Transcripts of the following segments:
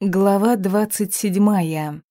Глава двадцать седьмая.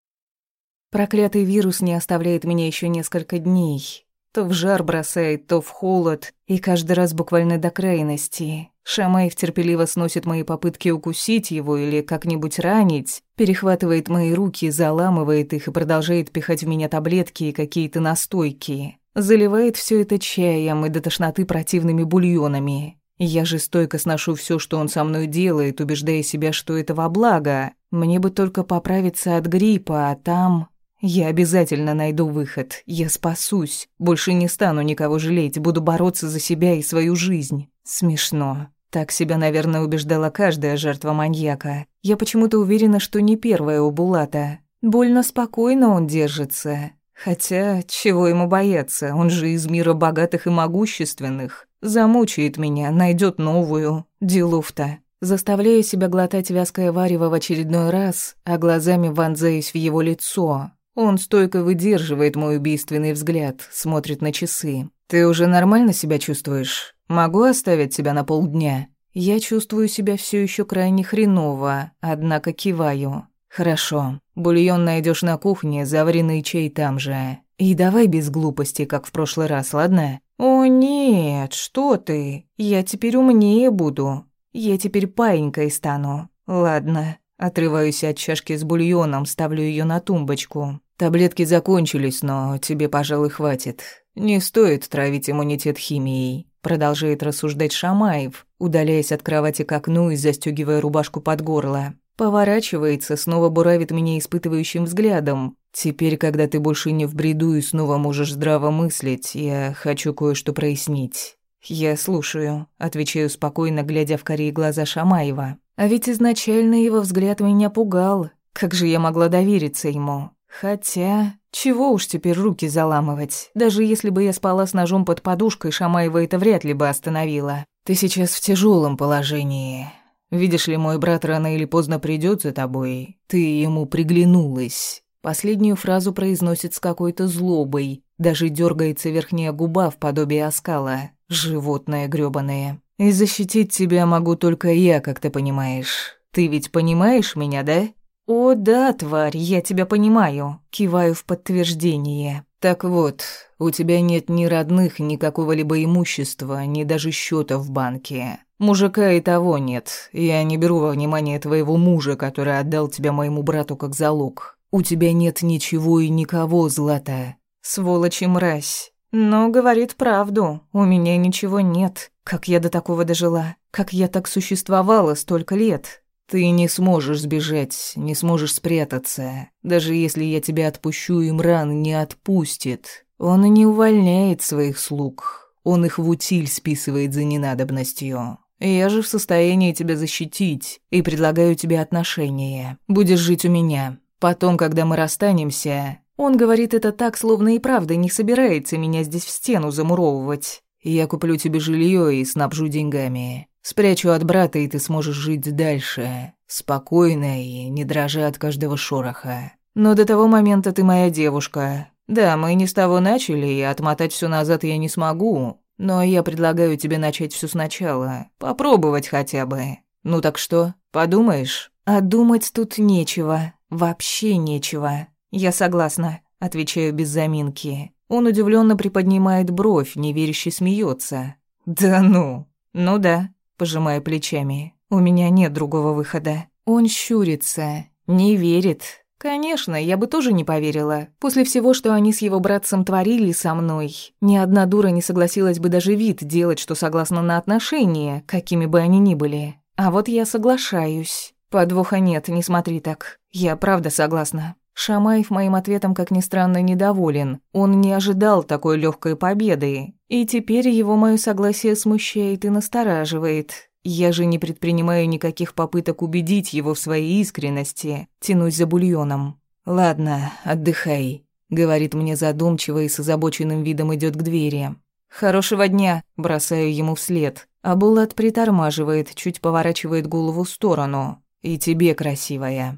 Проклятый вирус не оставляет меня еще несколько дней. То в жар бросает, то в холод, и каждый раз буквально до крайности. Шамаев терпеливо сносит мои попытки укусить его или как-нибудь ранить, перехватывает мои руки, заламывает их и продолжает пихать в меня таблетки и какие-то настойки. Заливает все это чаем и до тошноты противными бульонами. Я же стойко сношу все, что он со мной делает, убеждая себя, что это во благо. Мне бы только поправиться от гриппа, а там... Я обязательно найду выход. Я спасусь. Больше не стану никого жалеть. Буду бороться за себя и свою жизнь. Смешно. Так себя, наверное, убеждала каждая жертва маньяка. Я почему-то уверена, что не первая у Булата. Больно спокойно он держится. Хотя, чего ему бояться? Он же из мира богатых и могущественных. Замучает меня, найдет новую. Делов-то. Заставляю себя глотать вязкое варево в очередной раз, а глазами вонзаюсь в его лицо. Он стойко выдерживает мой убийственный взгляд, смотрит на часы. «Ты уже нормально себя чувствуешь? Могу оставить тебя на полдня?» Я чувствую себя все еще крайне хреново, однако киваю. «Хорошо. Бульон найдешь на кухне, заваренный чай там же. И давай без глупостей, как в прошлый раз, ладно?» «О нет, что ты? Я теперь умнее буду. Я теперь паинькой стану. Ладно, отрываюсь от чашки с бульоном, ставлю ее на тумбочку. Таблетки закончились, но тебе, пожалуй, хватит. Не стоит травить иммунитет химией. Продолжает рассуждать Шамаев, удаляясь от кровати к окну и застегивая рубашку под горло. Поворачивается, снова буравит меня испытывающим взглядом. Теперь, когда ты больше не в бреду и снова можешь здраво мыслить, я хочу кое-что прояснить. «Я слушаю», — отвечаю спокойно, глядя в корей глаза Шамаева. А ведь изначально его взгляд меня пугал. Как же я могла довериться ему? Хотя, чего уж теперь руки заламывать? Даже если бы я спала с ножом под подушкой, Шамаева это вряд ли бы остановила. Ты сейчас в тяжелом положении. Видишь ли, мой брат рано или поздно придёт за тобой. Ты ему приглянулась. Последнюю фразу произносит с какой-то злобой. Даже дергается верхняя губа в подобие оскала. Животное грёбаное. И защитить тебя могу только я, как ты понимаешь. Ты ведь понимаешь меня, да? О, да, тварь, я тебя понимаю. Киваю в подтверждение. Так вот, у тебя нет ни родных, ни какого-либо имущества, ни даже счета в банке. Мужика и того нет. Я не беру во внимание твоего мужа, который отдал тебя моему брату как залог. У тебя нет ничего и никого, Злата. Сволочь и мразь. Но говорит правду, у меня ничего нет. Как я до такого дожила? Как я так существовала столько лет? Ты не сможешь сбежать, не сможешь спрятаться. Даже если я тебя отпущу, Имран не отпустит. Он не увольняет своих слуг. Он их в утиль списывает за ненадобностью. Я же в состоянии тебя защитить и предлагаю тебе отношения. Будешь жить у меня. Потом, когда мы расстанемся, он говорит это так, словно и правда не собирается меня здесь в стену замуровывать. Я куплю тебе жилье и снабжу деньгами. Спрячу от брата, и ты сможешь жить дальше. Спокойно и не дрожа от каждого шороха. Но до того момента ты моя девушка. Да, мы не с того начали, и отмотать все назад я не смогу. Но я предлагаю тебе начать все сначала. Попробовать хотя бы. Ну так что, подумаешь? А думать тут нечего. Вообще нечего. «Я согласна», — отвечаю без заминки. Он удивленно приподнимает бровь, неверяще смеется. «Да ну?» «Ну да», — пожимая плечами. «У меня нет другого выхода». Он щурится, не верит. Конечно, я бы тоже не поверила. После всего, что они с его братцем творили со мной, ни одна дура не согласилась бы даже вид делать, что согласна на отношения, какими бы они ни были. А вот я соглашаюсь. Подвоха нет, не смотри так. Я правда согласна. Шамаев моим ответом, как ни странно, недоволен. Он не ожидал такой легкой победы. И теперь его мое согласие смущает и настораживает. Я же не предпринимаю никаких попыток убедить его в своей искренности. Тянусь за бульоном. «Ладно, отдыхай», — говорит мне задумчиво и с озабоченным видом идет к двери. «Хорошего дня», — бросаю ему вслед. А Булат притормаживает, чуть поворачивает голову в сторону. «И тебе, красивая».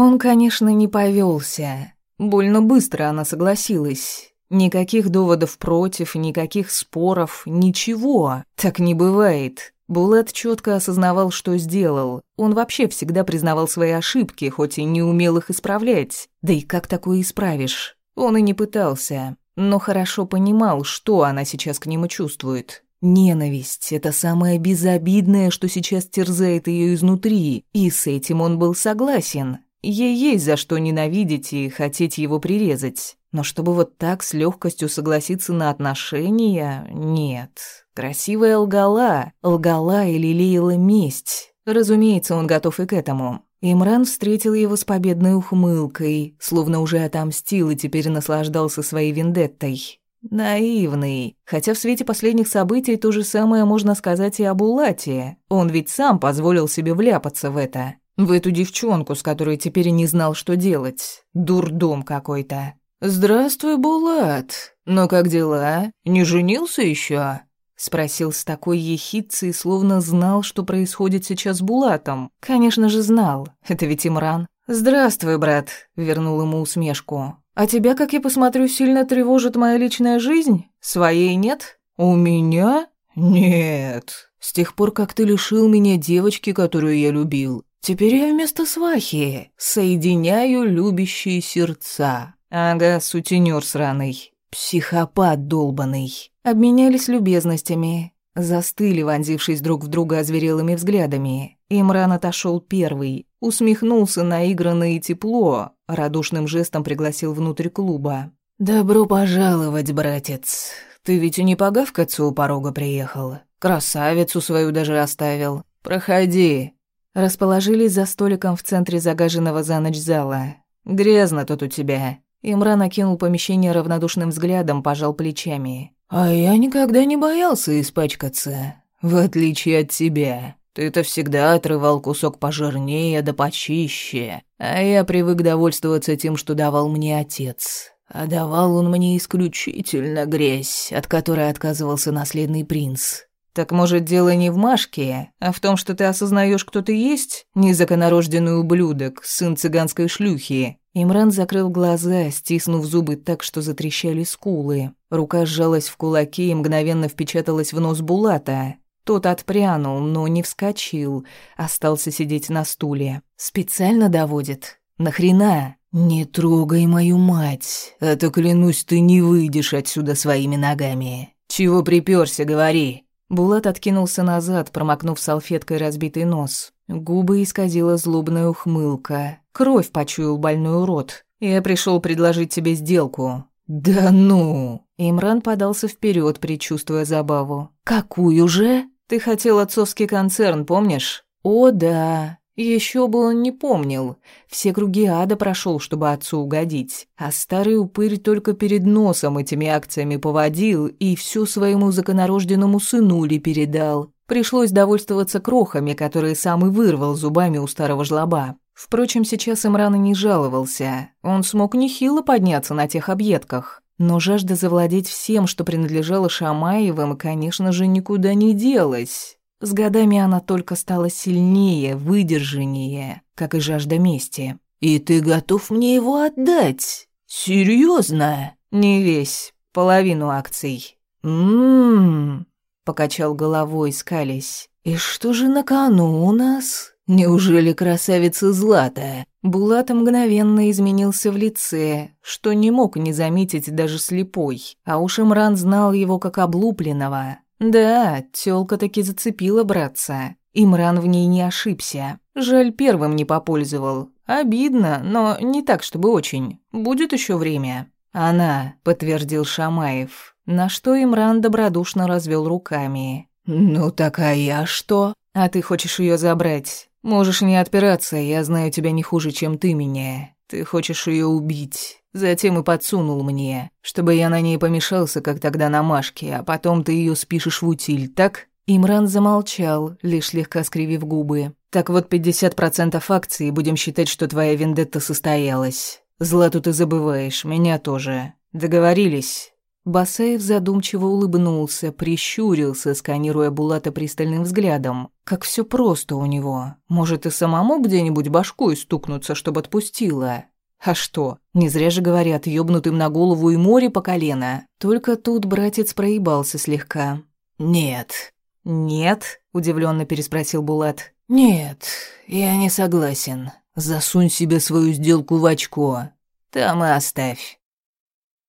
Он, конечно, не повелся. Больно быстро она согласилась. Никаких доводов против, никаких споров, ничего. Так не бывает. Булат четко осознавал, что сделал. Он вообще всегда признавал свои ошибки, хоть и не умел их исправлять. Да и как такое исправишь? Он и не пытался, но хорошо понимал, что она сейчас к нему чувствует. Ненависть — это самое безобидное, что сейчас терзает ее изнутри, и с этим он был согласен. Ей есть за что ненавидеть и хотеть его прирезать. Но чтобы вот так с легкостью согласиться на отношения — нет. Красивая лгала, лгала и лелеяла месть. Разумеется, он готов и к этому. Имран встретил его с победной ухмылкой, словно уже отомстил и теперь наслаждался своей вендеттой. Наивный. Хотя в свете последних событий то же самое можно сказать и об Улате. Он ведь сам позволил себе вляпаться в это. В эту девчонку, с которой теперь не знал, что делать. Дурдом какой-то. «Здравствуй, Булат. Ну как дела? Не женился еще? Спросил с такой ехидцей, словно знал, что происходит сейчас с Булатом. Конечно же, знал. Это ведь Имран. «Здравствуй, брат», — вернул ему усмешку. А тебя, как я посмотрю, сильно тревожит моя личная жизнь? Своей нет? У меня? Нет. С тех пор, как ты лишил меня девочки, которую я любил, теперь я вместо свахи соединяю любящие сердца. Ага, сутенёр сраный. Психопат долбанный. Обменялись любезностями. Застыли, вонзившись друг в друга озверелыми взглядами. Имран отошел первый, усмехнулся наигранно и тепло, радушным жестом пригласил внутрь клуба. «Добро пожаловать, братец. Ты ведь и не погавкаться у порога приехал. Красавицу свою даже оставил. Проходи». Расположились за столиком в центре загаженного за ночь зала. «Грязно тут у тебя». Имран окинул помещение равнодушным взглядом, пожал плечами. «А я никогда не боялся испачкаться, в отличие от тебя. Ты-то всегда отрывал кусок пожирнее да почище, а я привык довольствоваться тем, что давал мне отец. А давал он мне исключительно грязь, от которой отказывался наследный принц. Так может, дело не в Машке, а в том, что ты осознаешь, кто ты есть? Незаконорожденный ублюдок, сын цыганской шлюхи. Имран закрыл глаза, стиснув зубы так, что затрещали скулы. Рука сжалась в кулаки и мгновенно впечаталась в нос Булата. Тот отпрянул, но не вскочил, остался сидеть на стуле. Специально доводит. Нахрена? Не трогай мою мать, а то клянусь, ты не выйдешь отсюда своими ногами. Чего припёрся, говори. Булат откинулся назад, промокнув салфеткой разбитый нос. Губы исказила злобная ухмылка. Кровь почуял больной рот. Я пришел предложить тебе сделку. «Да ну!» Имран подался вперед, предчувствуя забаву. «Какую же?» «Ты хотел отцовский концерн, помнишь?» «О, да!» Еще бы он не помнил. Все круги ада прошел, чтобы отцу угодить. А старый упырь только перед носом этими акциями поводил и всю своему законорожденному сынули передал. Пришлось довольствоваться крохами, которые сам и вырвал зубами у старого жлоба. Впрочем, сейчас Имран и не жаловался. Он смог нехило подняться на тех объедках. Но жажда завладеть всем, что принадлежало Шамаевым, конечно же, никуда не делась. С годами она только стала сильнее, выдержаннее, как и жажда мести. «И ты готов мне его отдать? Серьезно? «Не весь, половину акций». «М-м-м», покачал головой, скались. «И что же на кону у нас?» Неужели красавица Злата? Булат мгновенно изменился в лице, что не мог не заметить даже слепой. А уж Имран знал его как облупленного. Да, тёлка таки зацепила братца. Имран в ней не ошибся. Жаль, первым не попользовал. Обидно, но не так, чтобы очень. Будет еще время. Она, подтвердил Шамаев. На что Имран добродушно развел руками. Ну так а я что? А ты хочешь ее забрать? Можешь не отпираться, я знаю тебя не хуже, чем ты меня. Ты хочешь ее убить. Затем и подсунул мне, чтобы я на ней помешался, как тогда на Машке, а потом ты ее спишешь в утиль, так?» Имран замолчал, лишь слегка скривив губы. «Так вот, 50% акций, будем считать, что твоя вендетта состоялась. Злату ты забываешь, меня тоже. Договорились?» Басаев задумчиво улыбнулся, прищурился, сканируя Булата пристальным взглядом. Как все просто у него. Может, и самому где-нибудь башкой стукнуться, чтобы отпустила. А что? Не зря же говорят, ёбнутым на голову и море по колено. Только тут братец проебался слегка. «Нет, «Нет?» — удивленно переспросил Булат. «Нет, я не согласен. Засунь себе свою сделку в очко. Там и оставь».